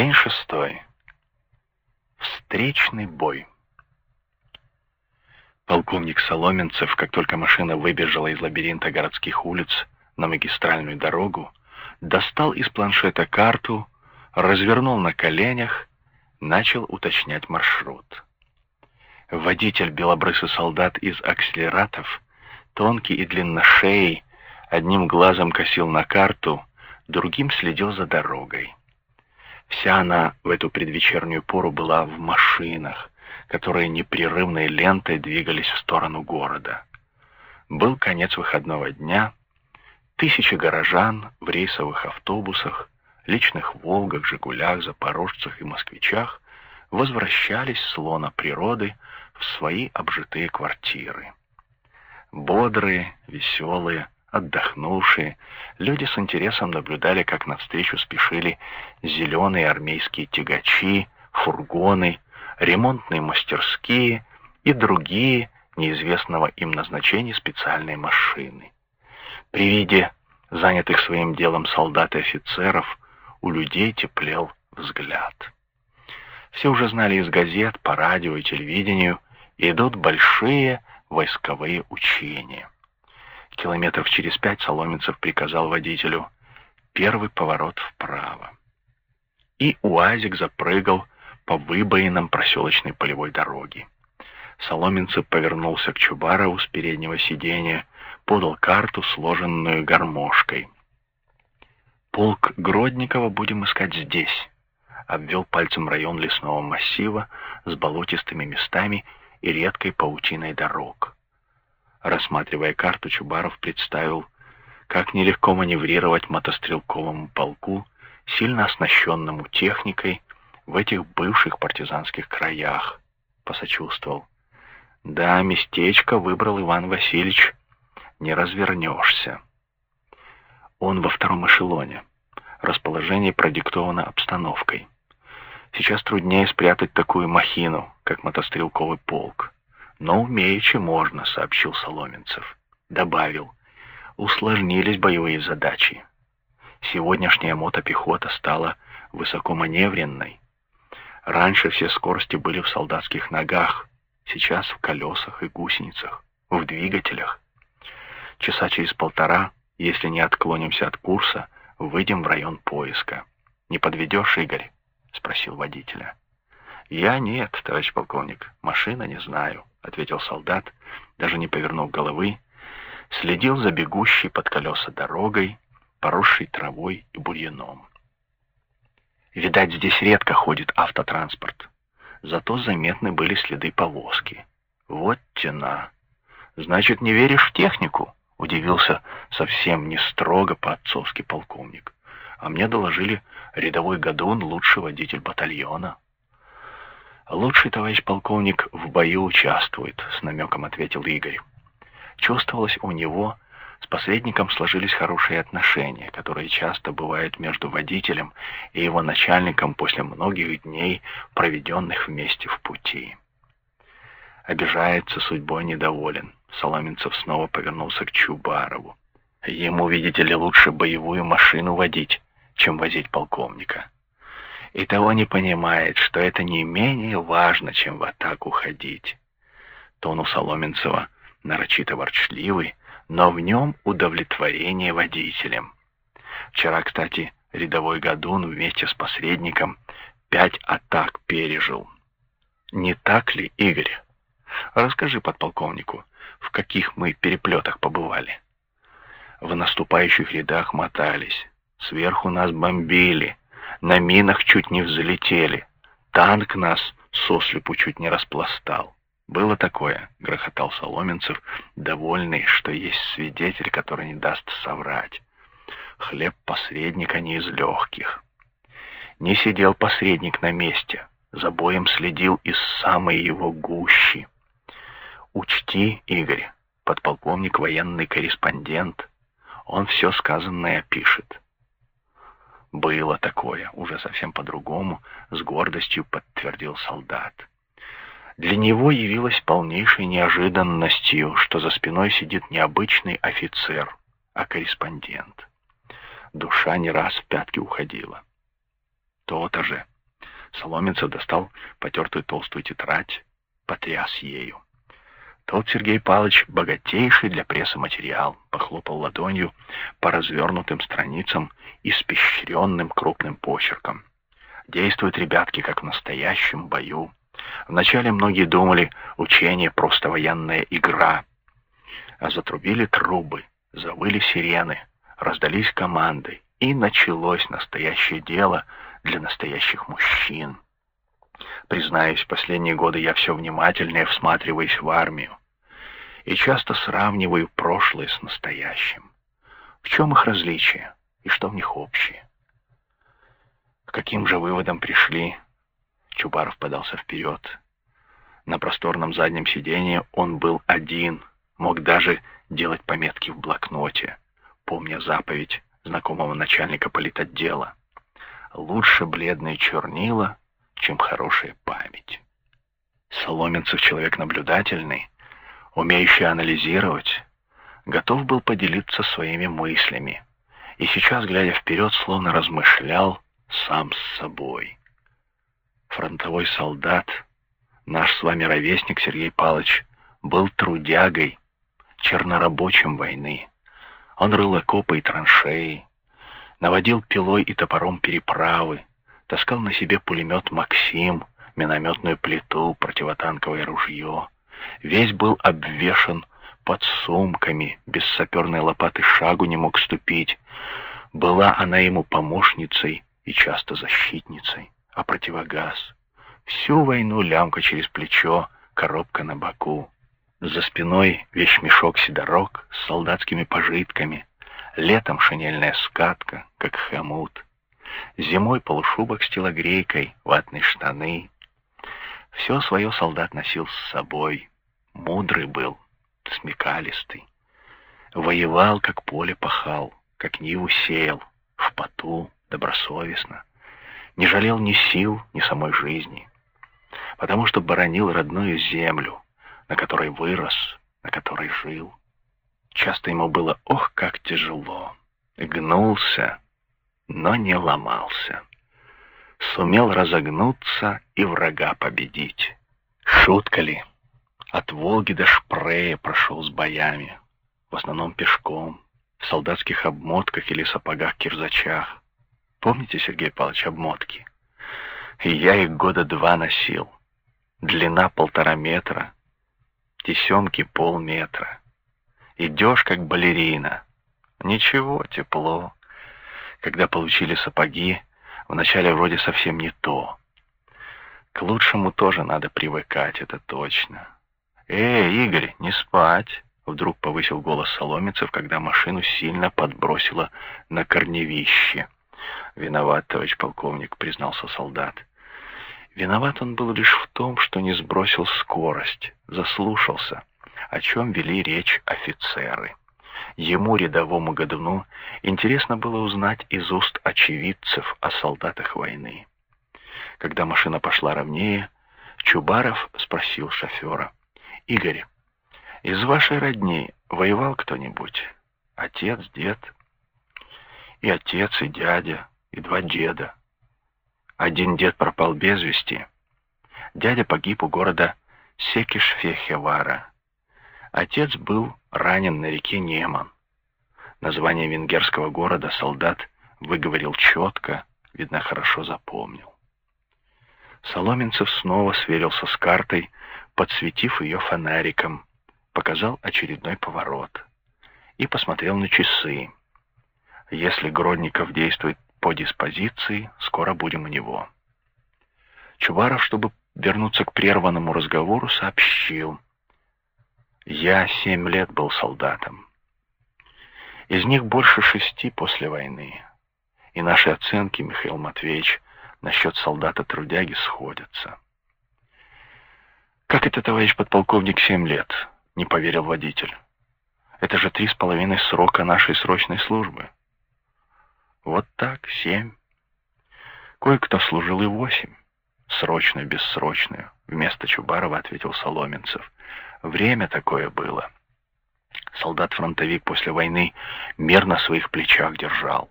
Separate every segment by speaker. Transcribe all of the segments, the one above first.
Speaker 1: День шестой. Встречный бой. Полковник Соломенцев, как только машина выбежала из лабиринта городских улиц на магистральную дорогу, достал из планшета карту, развернул на коленях, начал уточнять маршрут. Водитель, белобрысый солдат из акселератов, тонкий и длинношеей, одним глазом косил на карту, другим следил за дорогой. Вся она в эту предвечернюю пору была в машинах, которые непрерывной лентой двигались в сторону города. Был конец выходного дня, тысячи горожан в рейсовых автобусах, личных «Волгах», «Жигулях», «Запорожцах» и «Москвичах» возвращались с лона природы в свои обжитые квартиры. Бодрые, веселые, Отдохнувшие, люди с интересом наблюдали, как навстречу спешили зеленые армейские тягачи, фургоны, ремонтные мастерские и другие неизвестного им назначения специальные машины. При виде занятых своим делом солдат и офицеров у людей теплел взгляд. Все уже знали из газет, по радио и телевидению, идут большие войсковые учения. Километров через пять Соломенцев приказал водителю первый поворот вправо. И УАЗик запрыгал по выбоинам проселочной полевой дороги. Соломенцев повернулся к Чубарову с переднего сиденья, подал карту, сложенную гармошкой. «Полк Гродникова будем искать здесь», — обвел пальцем район лесного массива с болотистыми местами и редкой паутиной дорог. Рассматривая карту, Чубаров представил, как нелегко маневрировать мотострелковому полку, сильно оснащенному техникой, в этих бывших партизанских краях. Посочувствовал. Да, местечко выбрал Иван Васильевич. Не развернешься. Он во втором эшелоне. Расположение продиктовано обстановкой. Сейчас труднее спрятать такую махину, как мотострелковый полк. Но умеючи можно, сообщил Соломенцев. Добавил, усложнились боевые задачи. Сегодняшняя мотопехота стала высокоманевренной. Раньше все скорости были в солдатских ногах, сейчас в колесах и гусеницах, в двигателях. Часа через полтора, если не отклонимся от курса, выйдем в район поиска. «Не подведешь, Игорь?» — спросил водителя. «Я нет, товарищ полковник, машина не знаю». — ответил солдат, даже не повернув головы, следил за бегущей под колеса дорогой, поросшей травой и бурьяном. Видать, здесь редко ходит автотранспорт, зато заметны были следы повозки. Вот тена. Значит, не веришь в технику? Удивился совсем не строго по-отцовски полковник. А мне доложили рядовой Гадун, лучший водитель батальона. «Лучший товарищ полковник в бою участвует», — с намеком ответил Игорь. Чувствовалось у него, с посредником сложились хорошие отношения, которые часто бывают между водителем и его начальником после многих дней, проведенных вместе в пути. Обижается, судьбой недоволен. Соломенцев снова повернулся к Чубарову. Ему, видите ли, лучше боевую машину водить, чем возить полковника и того не понимает, что это не менее важно, чем в атаку ходить. Тон у Соломенцева нарочито ворчливый, но в нем удовлетворение водителем. Вчера, кстати, рядовой Гадун вместе с посредником пять атак пережил. Не так ли, Игорь? Расскажи подполковнику, в каких мы переплетах побывали. В наступающих рядах мотались, сверху нас бомбили, на минах чуть не взлетели. Танк нас сослепу чуть не распластал. Было такое, грохотал Соломенцев, довольный, что есть свидетель, который не даст соврать. Хлеб посредника не из легких. Не сидел посредник на месте, за боем следил из самой его гущи. Учти, Игорь, подполковник военный корреспондент, он все сказанное пишет. Было такое, уже совсем по-другому, с гордостью подтвердил солдат. Для него явилось полнейшей неожиданностью, что за спиной сидит не обычный офицер, а корреспондент. Душа не раз в пятки уходила. То-то же, Соломенцев достал потертую толстую тетрадь, потряс ею. Тот Сергей Павлович, богатейший для прессы материал, похлопал ладонью по развернутым страницам испещренным крупным почерком. Действуют ребятки, как в настоящем бою. Вначале многие думали, учение просто военная игра. А затрубили трубы, завыли сирены, раздались команды, и началось настоящее дело для настоящих мужчин. Признаюсь, последние годы я все внимательнее всматриваюсь в армию и часто сравниваю прошлое с настоящим. В чем их различие и что в них общее? К каким же выводам пришли? Чубаров подался вперед. На просторном заднем сиденье он был один, мог даже делать пометки в блокноте, помня заповедь знакомого начальника политотдела. Лучше бледные чернила, чем хорошая память. Соломенцев человек наблюдательный, умеющий анализировать, готов был поделиться своими мыслями, и сейчас, глядя вперед, словно размышлял сам с собой. Фронтовой солдат, наш с вами ровесник Сергей Павлович, был трудягой, чернорабочим войны. Он рыл окопы и траншеи, наводил пилой и топором переправы, таскал на себе пулемет «Максим», минометную плиту, противотанковое ружье — Весь был обвешан под сумками, без саперной лопаты шагу не мог ступить. Была она ему помощницей и часто защитницей, а противогаз. Всю войну лямка через плечо, коробка на боку. За спиной вещмешок сидорок с солдатскими пожитками. Летом шинельная скатка, как хомут. Зимой полушубок с телогрейкой, ватные штаны. Все свое солдат носил с собой. Мудрый был, смекалистый. Воевал, как поле пахал, как ниву сеял, в поту, добросовестно. Не жалел ни сил, ни самой жизни. Потому что боронил родную землю, на которой вырос, на которой жил. Часто ему было, ох, как тяжело. Гнулся, но не ломался. Сумел разогнуться и врага победить. Шутка ли? От Волги до Шпрея прошел с боями, в основном пешком, в солдатских обмотках или сапогах-кирзачах. Помните, Сергей Павлович, обмотки? Я их года два носил. Длина полтора метра, тесемки полметра. Идешь, как балерина. Ничего, тепло. Когда получили сапоги, вначале вроде совсем не то. К лучшему тоже надо привыкать, это точно. «Эй, Игорь, не спать!» Вдруг повысил голос Соломицев, когда машину сильно подбросило на корневище. «Виноват, товарищ полковник», — признался солдат. Виноват он был лишь в том, что не сбросил скорость, заслушался, о чем вели речь офицеры. Ему, рядовому годуну, интересно было узнать из уст очевидцев о солдатах войны. Когда машина пошла ровнее, Чубаров спросил шофера — Игорь, из вашей родни воевал кто-нибудь? Отец, дед? И отец, и дядя, и два деда. Один дед пропал без вести. Дядя погиб у города Секиш-Фехевара. Отец был ранен на реке Неман. Название венгерского города солдат выговорил четко, видно, хорошо запомнил. Соломенцев снова сверился с картой, подсветив ее фонариком, показал очередной поворот и посмотрел на часы. Если Гродников действует по диспозиции, скоро будем у него. Чубаров, чтобы вернуться к прерванному разговору, сообщил. Я семь лет был солдатом. Из них больше шести после войны. И наши оценки, Михаил Матвеевич, насчет солдата-трудяги сходятся. «Как это, товарищ подполковник, семь лет?» — не поверил водитель. «Это же три с половиной срока нашей срочной службы». «Вот так, семь. Кое-кто служил и восемь. Срочную, бессрочную», — вместо Чубарова ответил Соломенцев. «Время такое было». Солдат-фронтовик после войны мир на своих плечах держал.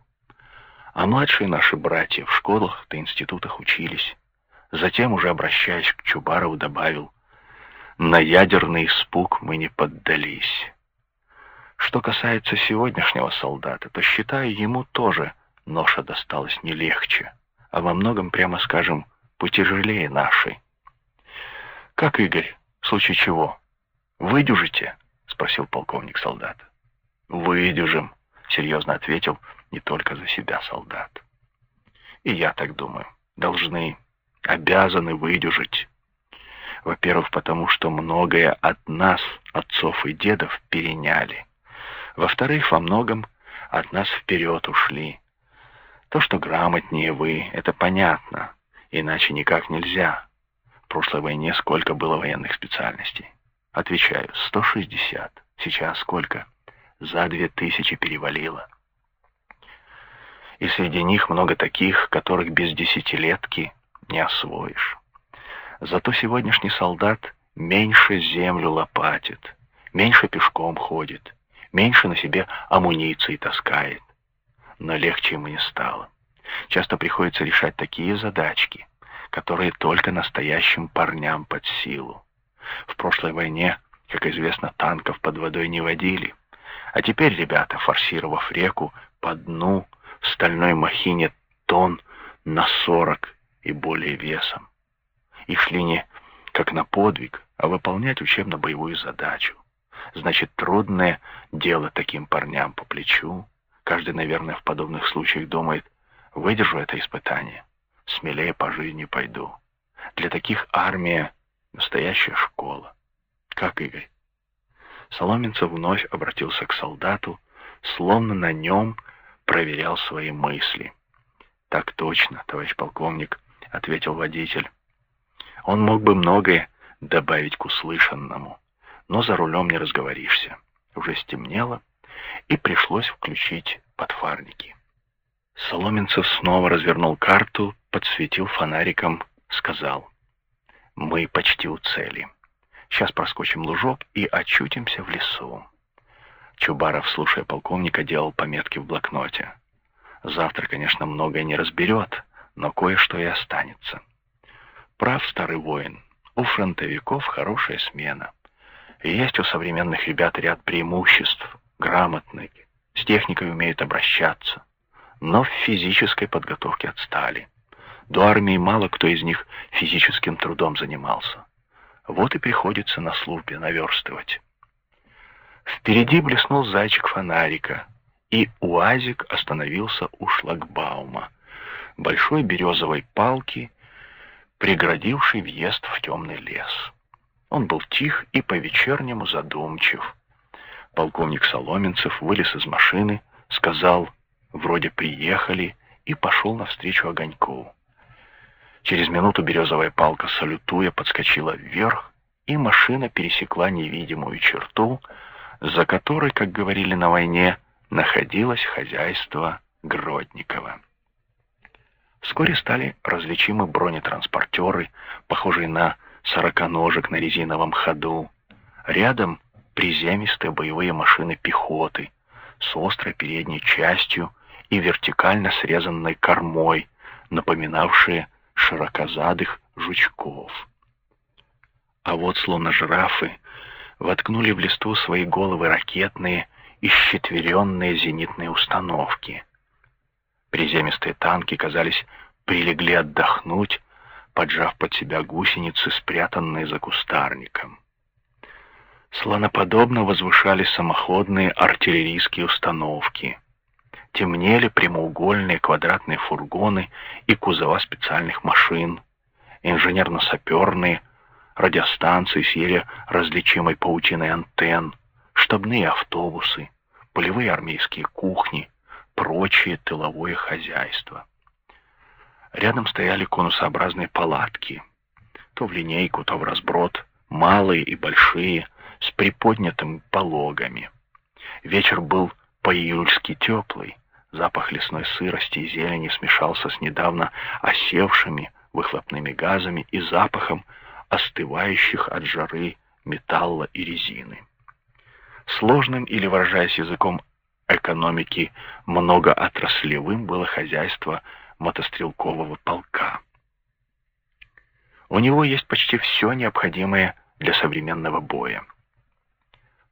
Speaker 1: А младшие наши братья в школах да институтах учились. Затем, уже обращаясь к Чубарову, добавил, «На ядерный испуг мы не поддались». Что касается сегодняшнего солдата, то, считаю, ему тоже ноша досталась не легче, а во многом, прямо скажем, потяжелее нашей. «Как, Игорь, в случае чего? Выдюжите?» — спросил полковник солдат. «Выдюжим», — серьезно ответил не только за себя солдат. «И я так думаю. Должны, обязаны выдюжить. Во-первых, потому что многое от нас, отцов и дедов, переняли. Во-вторых, во многом от нас вперед ушли. То, что грамотнее вы, это понятно, иначе никак нельзя. В прошлой войне сколько было военных специальностей? Отвечаю, 160. Сейчас сколько? За две тысячи перевалило. И среди них много таких, которых без десятилетки не освоишь. Зато сегодняшний солдат меньше землю лопатит, меньше пешком ходит, меньше на себе амуниции таскает. Но легче ему не стало. Часто приходится решать такие задачки, которые только настоящим парням под силу. В прошлой войне, как известно, танков под водой не водили, а теперь ребята, форсировав реку по дну, в стальной махине тон на сорок и более весом, и шли не как на подвиг, а выполнять учебно-боевую задачу. Значит, трудное дело таким парням по плечу. Каждый, наверное, в подобных случаях думает, выдержу это испытание, смелее по жизни пойду. Для таких армия — настоящая школа. Как, Игорь? Соломенцев вновь обратился к солдату, словно на нем проверял свои мысли. «Так точно, товарищ полковник», — ответил водитель. Он мог бы многое добавить к услышанному но за рулем не разговоришься. Уже стемнело, и пришлось включить подфарники. Соломенцев снова развернул карту, подсветил фонариком, сказал. «Мы почти у цели. Сейчас проскочим лужок и очутимся в лесу». Чубаров, слушая полковника, делал пометки в блокноте. Завтра, конечно, многое не разберет, но кое-что и останется. Прав старый воин. У фронтовиков хорошая смена. Есть у современных ребят ряд преимуществ, грамотные, с техникой умеют обращаться, но в физической подготовке отстали. До армии мало кто из них физическим трудом занимался. Вот и приходится на службе наверстывать. Впереди блеснул зайчик фонарика, и УАЗик остановился у шлагбаума, большой березовой палки, преградившей въезд в темный лес. Он был тих и по-вечернему задумчив. Полковник Соломенцев вылез из машины, сказал «вроде приехали» и пошел навстречу огоньку. Через минуту березовая палка, салютуя, подскочила вверх, и машина пересекла невидимую черту, за которой, как говорили на войне, находилось хозяйство Гродникова. Вскоре стали различимы бронетранспортеры, похожие на сороконожек на резиновом ходу. Рядом приземистые боевые машины пехоты с острой передней частью и вертикально срезанной кормой, напоминавшие широкозадых жучков. А вот словно жирафы воткнули в листву свои головы ракетные и щетверенные зенитные установки. Приземистые танки, казались, прилегли отдохнуть, поджав под себя гусеницы, спрятанные за кустарником. Слоноподобно возвышались самоходные артиллерийские установки. Темнели прямоугольные квадратные фургоны и кузова специальных машин, инженерно-саперные, радиостанции с еле различимой паутиной антенн, штабные автобусы, полевые армейские кухни, прочее тыловое хозяйство. Рядом стояли конусообразные палатки, то в линейку, то в разброд, малые и большие, с приподнятыми пологами. Вечер был по-июльски теплый, запах лесной сырости и зелени смешался с недавно осевшими выхлопными газами и запахом остывающих от жары металла и резины. Сложным или, выражаясь языком экономики, многоотраслевым было хозяйство мотострелкового полка. У него есть почти все необходимое для современного боя.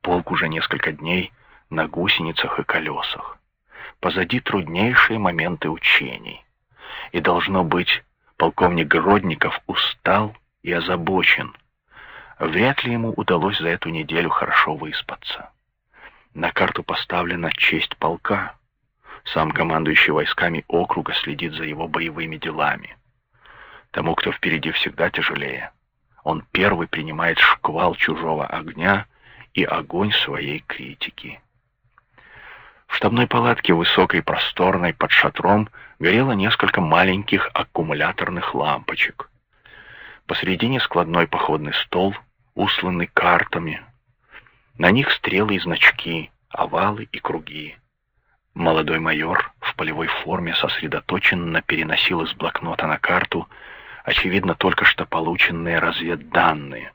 Speaker 1: Полк уже несколько дней на гусеницах и колесах. Позади труднейшие моменты учений. И должно быть, полковник Гродников устал и озабочен. Вряд ли ему удалось за эту неделю хорошо выспаться. На карту поставлена честь полка. Сам командующий войсками округа следит за его боевыми делами. Тому, кто впереди, всегда тяжелее. Он первый принимает шквал чужого огня и огонь своей критики. В штабной палатке, высокой, просторной, под шатром, горело несколько маленьких аккумуляторных лампочек. Посредине складной походный стол, усланный картами. На них стрелы и значки, овалы и круги. Молодой майор в полевой форме сосредоточенно переносил из блокнота на карту очевидно, только что полученные разведданные.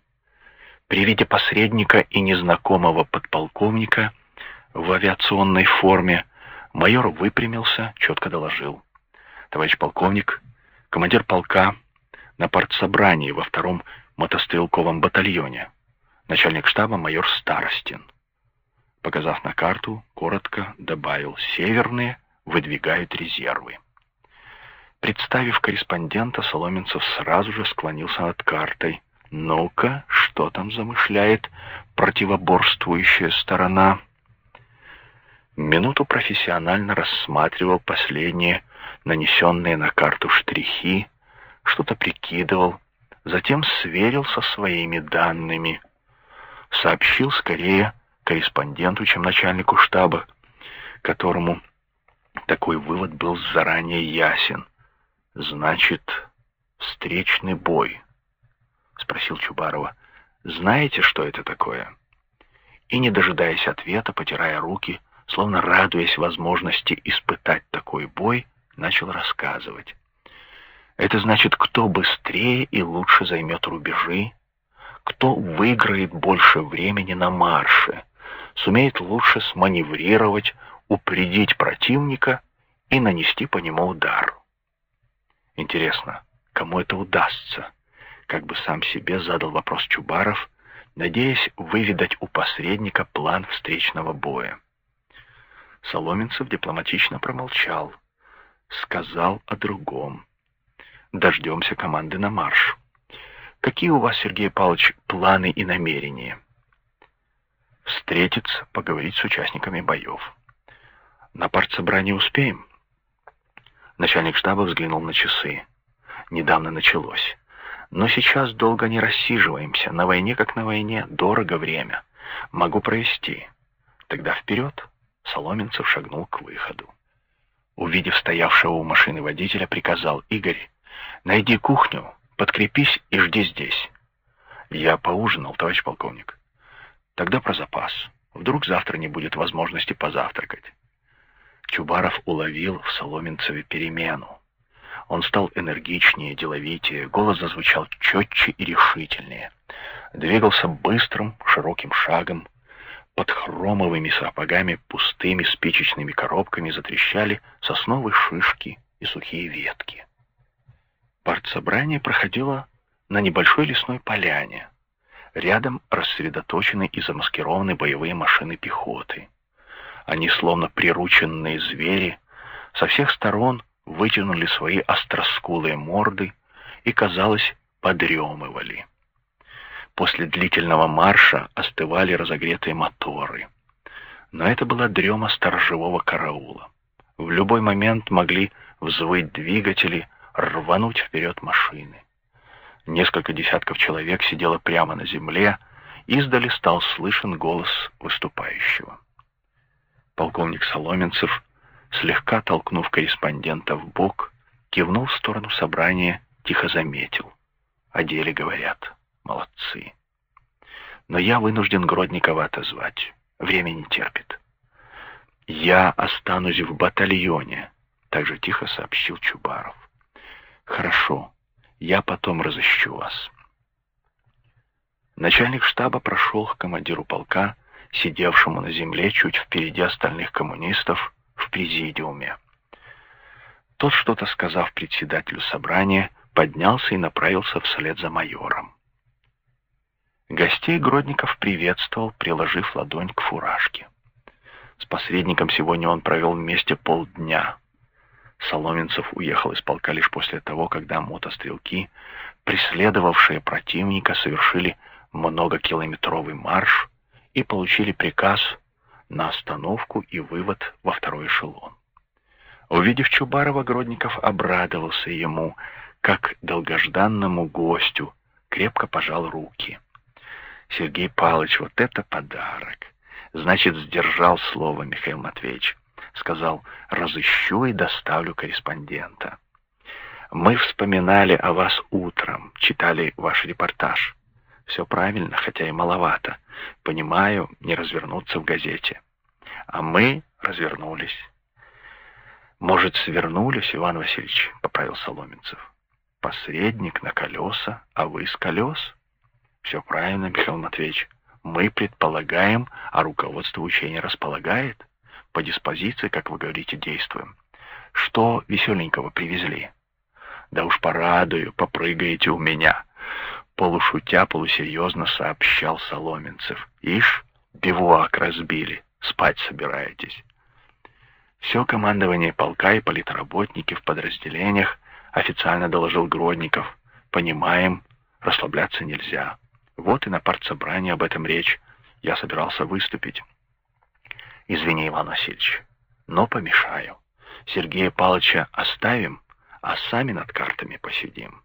Speaker 1: При виде посредника и незнакомого подполковника в авиационной форме майор выпрямился, четко доложил. Товарищ полковник, командир полка на партсобрании во втором мотострелковом батальоне. Начальник штаба майор Старостин. Показав на карту, коротко добавил «Северные выдвигают резервы». Представив корреспондента, Соломенцев сразу же склонился над картой. «Ну-ка, что там замышляет противоборствующая сторона?» Минуту профессионально рассматривал последние нанесенные на карту штрихи, что-то прикидывал, затем сверил со своими данными. Сообщил скорее корреспонденту, чем начальнику штаба, которому такой вывод был заранее ясен. «Значит, встречный бой?» — спросил Чубарова. «Знаете, что это такое?» И, не дожидаясь ответа, потирая руки, словно радуясь возможности испытать такой бой, начал рассказывать. Это значит, кто быстрее и лучше займет рубежи, кто выиграет больше времени на марше, сумеет лучше сманеврировать, упредить противника и нанести по нему удар. Интересно, кому это удастся? Как бы сам себе задал вопрос Чубаров, надеясь выведать у посредника план встречного боя. Соломенцев дипломатично промолчал, сказал о другом. Дождемся команды на марш. Какие у вас, Сергей Павлович, планы и намерения? Встретиться, поговорить с участниками боев. На партсобрании успеем? Начальник штаба взглянул на часы. Недавно началось. Но сейчас долго не рассиживаемся. На войне как на войне. Дорого время. Могу провести. Тогда вперед. Соломенцев шагнул к выходу. Увидев стоявшего у машины водителя, приказал Игорь, найди кухню, подкрепись и жди здесь. Я поужинал, товарищ полковник. Тогда про запас. Вдруг завтра не будет возможности позавтракать. Чубаров уловил в Соломенцеве перемену. Он стал энергичнее, деловитее, голос зазвучал четче и решительнее. Двигался быстрым, широким шагом. Под хромовыми сапогами пустыми спичечными коробками затрещали сосновые шишки и сухие ветки. Партсобрание проходило на небольшой лесной поляне. Рядом рассредоточены и замаскированы боевые машины пехоты. Они, словно прирученные звери, со всех сторон вытянули свои остроскулые морды и, казалось, подремывали. После длительного марша остывали разогретые моторы. Но это была дрема сторожевого караула. В любой момент могли взвыть двигатели, рвануть вперед машины. Несколько десятков человек сидело прямо на земле, издали стал слышен голос выступающего. Полковник Соломенцев, слегка толкнув корреспондента в бок, кивнул в сторону собрания, тихо заметил. О деле говорят. Молодцы. Но я вынужден Гродникова отозвать. Время не терпит. Я останусь в батальоне, также тихо сообщил Чубаров. Хорошо, я потом разыщу вас. Начальник штаба прошел к командиру полка, сидевшему на земле чуть впереди остальных коммунистов в президиуме. Тот, что-то сказав председателю собрания, поднялся и направился вслед за майором. Гостей Гродников приветствовал, приложив ладонь к фуражке. С посредником сегодня он провел вместе полдня. Соломенцев уехал из полка лишь после того, когда мотострелки, преследовавшие противника, совершили многокилометровый марш и получили приказ на остановку и вывод во второй эшелон. Увидев Чубарова, Гродников обрадовался ему, как долгожданному гостю, крепко пожал руки. Сергей Павлович, вот это подарок! Значит, сдержал слово Михаил Матвеевич. Сказал, разыщу и доставлю корреспондента. Мы вспоминали о вас утром, читали ваш репортаж. Все правильно, хотя и маловато. Понимаю, не развернуться в газете. А мы развернулись. Может, свернулись, Иван Васильевич, поправил Соломенцев. Посредник на колеса, а вы с колес? Все правильно, Михаил Матвеевич. Мы предполагаем, а руководство учения располагает. По диспозиции, как вы говорите, действуем. Что веселенького привезли? Да уж порадую, попрыгаете у меня полушутя, полусерьезно сообщал Соломенцев. «Ишь, бивуак разбили, спать собираетесь». Все командование полка и политработники в подразделениях официально доложил Гродников. «Понимаем, расслабляться нельзя. Вот и на партсобрании об этом речь. Я собирался выступить». «Извини, Иван Васильевич, но помешаю. Сергея Павловича оставим, а сами над картами посидим».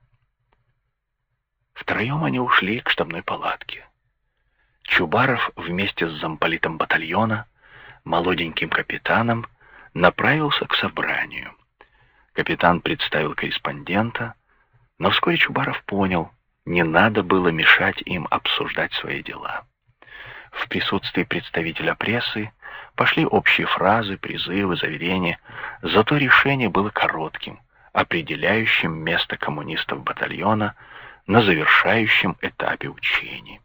Speaker 1: Втроем они ушли к штабной палатке. Чубаров вместе с замполитом батальона, молоденьким капитаном, направился к собранию. Капитан представил корреспондента, но вскоре Чубаров понял, не надо было мешать им обсуждать свои дела. В присутствии представителя прессы пошли общие фразы, призывы, заверения, зато решение было коротким, определяющим место коммунистов батальона – на завершающем этапе учений.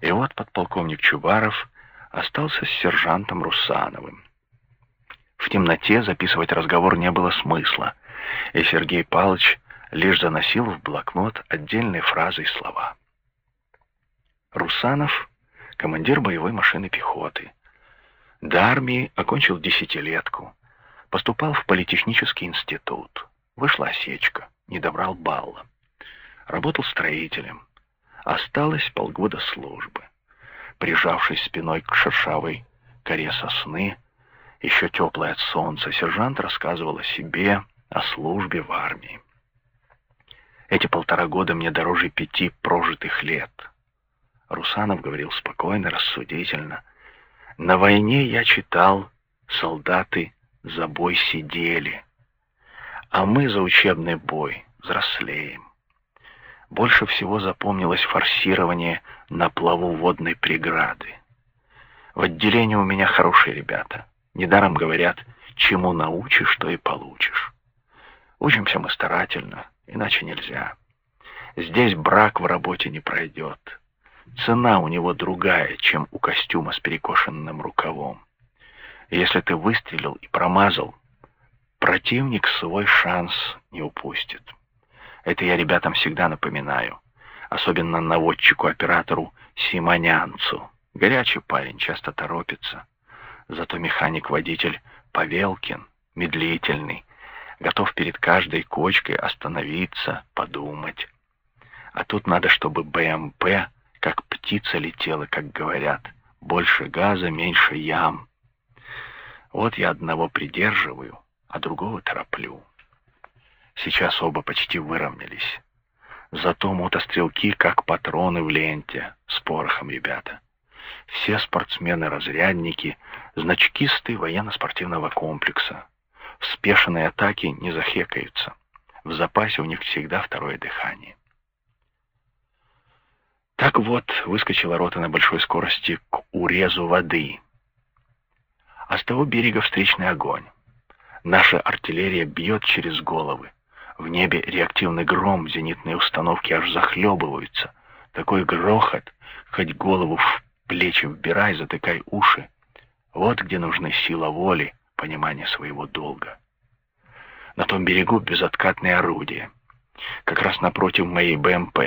Speaker 1: И вот подполковник Чубаров остался с сержантом Русановым. В темноте записывать разговор не было смысла, и Сергей Павлович лишь заносил в блокнот отдельные фразы и слова. Русанов — командир боевой машины пехоты. До армии окончил десятилетку, поступал в политехнический институт. Вышла осечка, не добрал балла работал строителем. Осталось полгода службы. Прижавшись спиной к шершавой коре сосны, еще теплой от солнца, сержант рассказывал о себе, о службе в армии. Эти полтора года мне дороже пяти прожитых лет. Русанов говорил спокойно, рассудительно. На войне я читал, солдаты за бой сидели, а мы за учебный бой взрослеем. Больше всего запомнилось форсирование на плаву водной преграды. В отделении у меня хорошие ребята. Недаром говорят, чему научишь, то и получишь. Учимся мы старательно, иначе нельзя. Здесь брак в работе не пройдет. Цена у него другая, чем у костюма с перекошенным рукавом. Если ты выстрелил и промазал, противник свой шанс не упустит. Это я ребятам всегда напоминаю. Особенно наводчику-оператору Симонянцу. Горячий парень, часто торопится. Зато механик-водитель Павелкин, медлительный, готов перед каждой кочкой остановиться, подумать. А тут надо, чтобы БМП, как птица летела, как говорят. Больше газа, меньше ям. Вот я одного придерживаю, а другого тороплю. Сейчас оба почти выровнялись. Зато мотострелки как патроны в ленте, с порохом ребята. Все спортсмены-разрядники, значкисты военно-спортивного комплекса. В спешенной атаке не захекаются. В запасе у них всегда второе дыхание. Так вот, выскочила рота на большой скорости к урезу воды. А с того берега встречный огонь. Наша артиллерия бьет через головы. В небе реактивный гром, зенитные установки аж захлебываются. Такой грохот, хоть голову в плечи вбирай, затыкай уши. Вот где нужны сила воли, понимание своего долга. На том берегу безоткатные орудия. Как раз напротив моей БМП.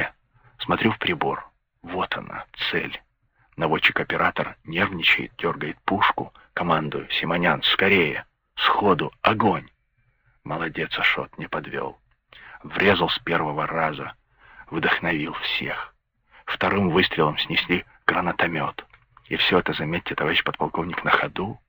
Speaker 1: Смотрю в прибор. Вот она, цель. Наводчик-оператор нервничает, дергает пушку. Командую, Симонян, скорее. Сходу, огонь. Молодец, Ашот, не подвел. Врезал с первого раза. Вдохновил всех. Вторым выстрелом снесли гранатомет. И все это, заметьте, товарищ подполковник, на ходу.